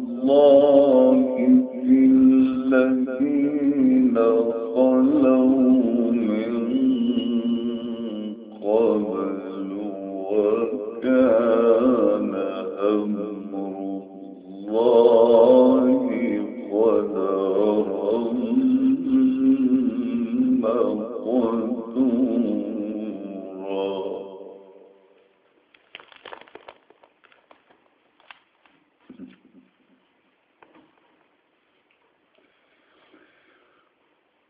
الله في الذين خلوا من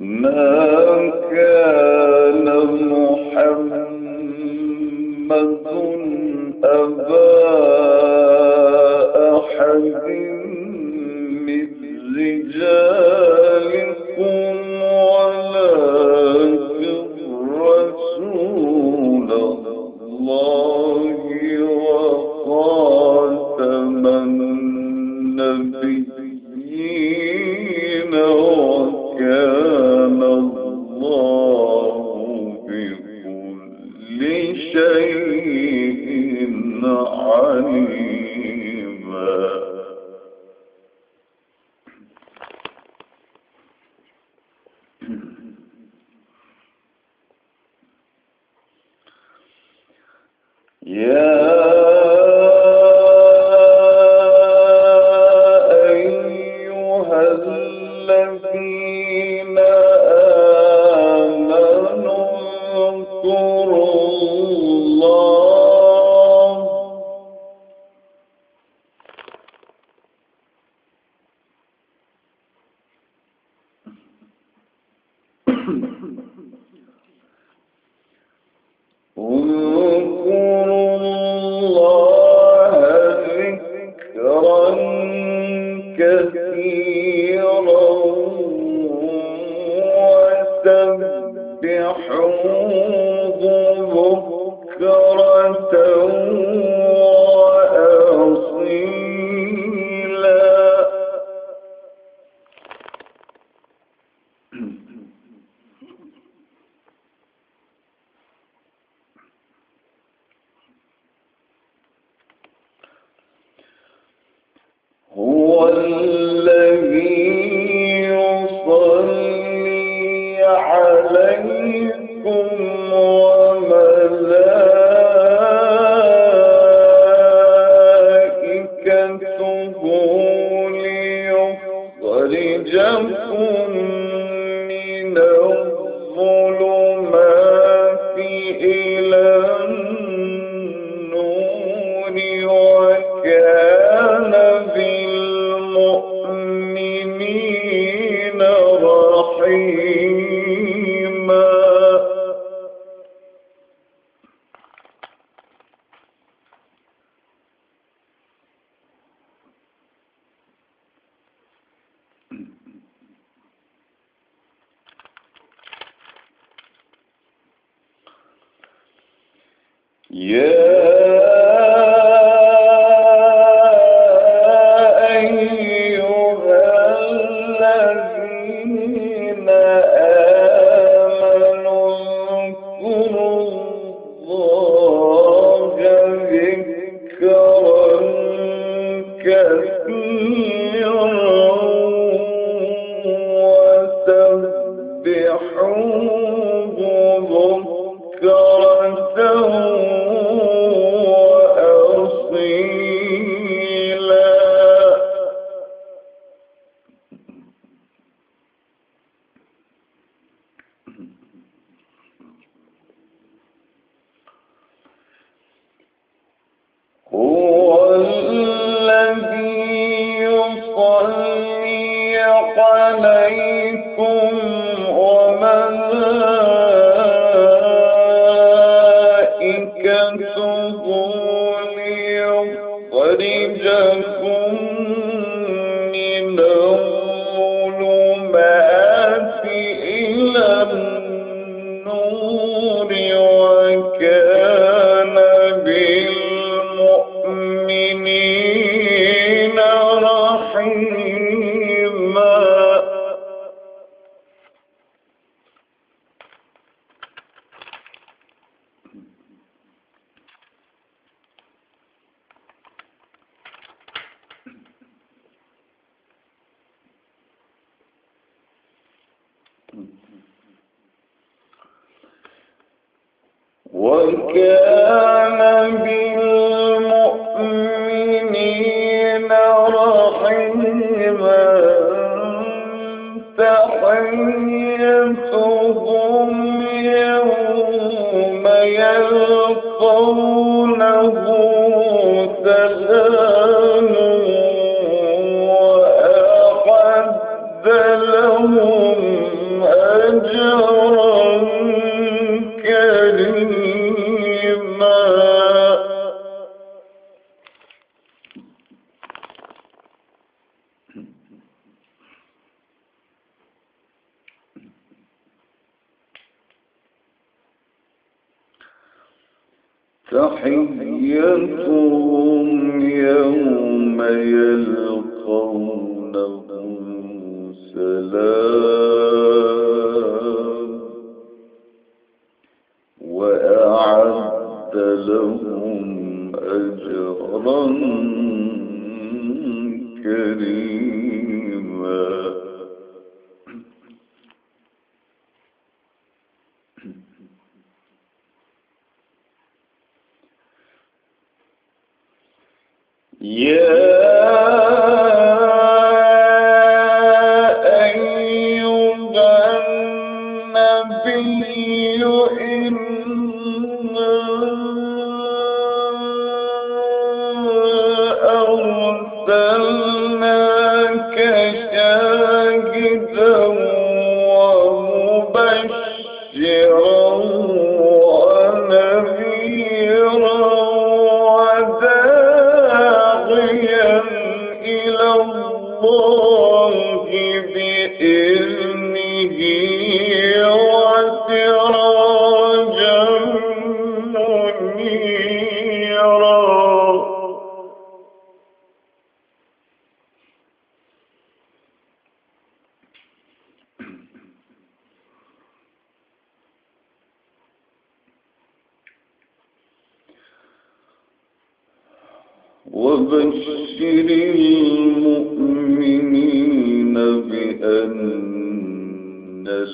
ما كان محمد أبا أحد من رجالكم ولكن رسول الله وخاتم النبيين الذي يصلي عليكم Yeah. تحيتهم لهم أجرا كريما. وبشر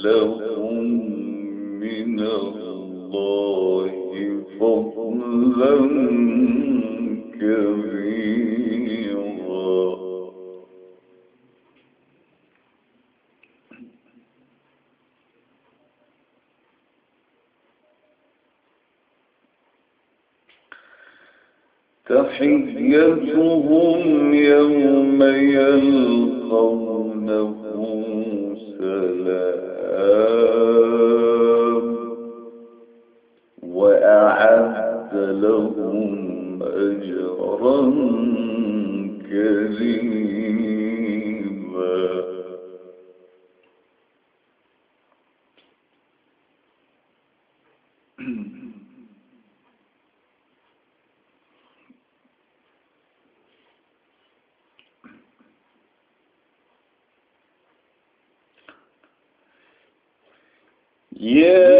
لهم من الله فضلا كبيرا. تحيتهم يوم يلقونه Yeah.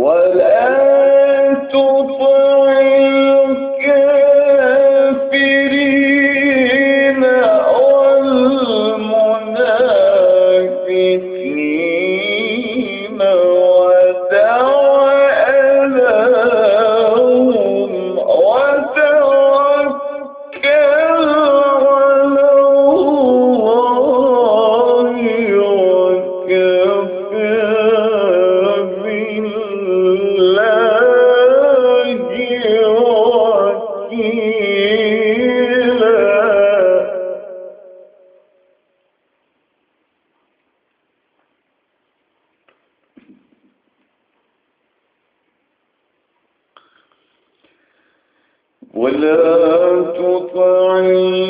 والآن Uh...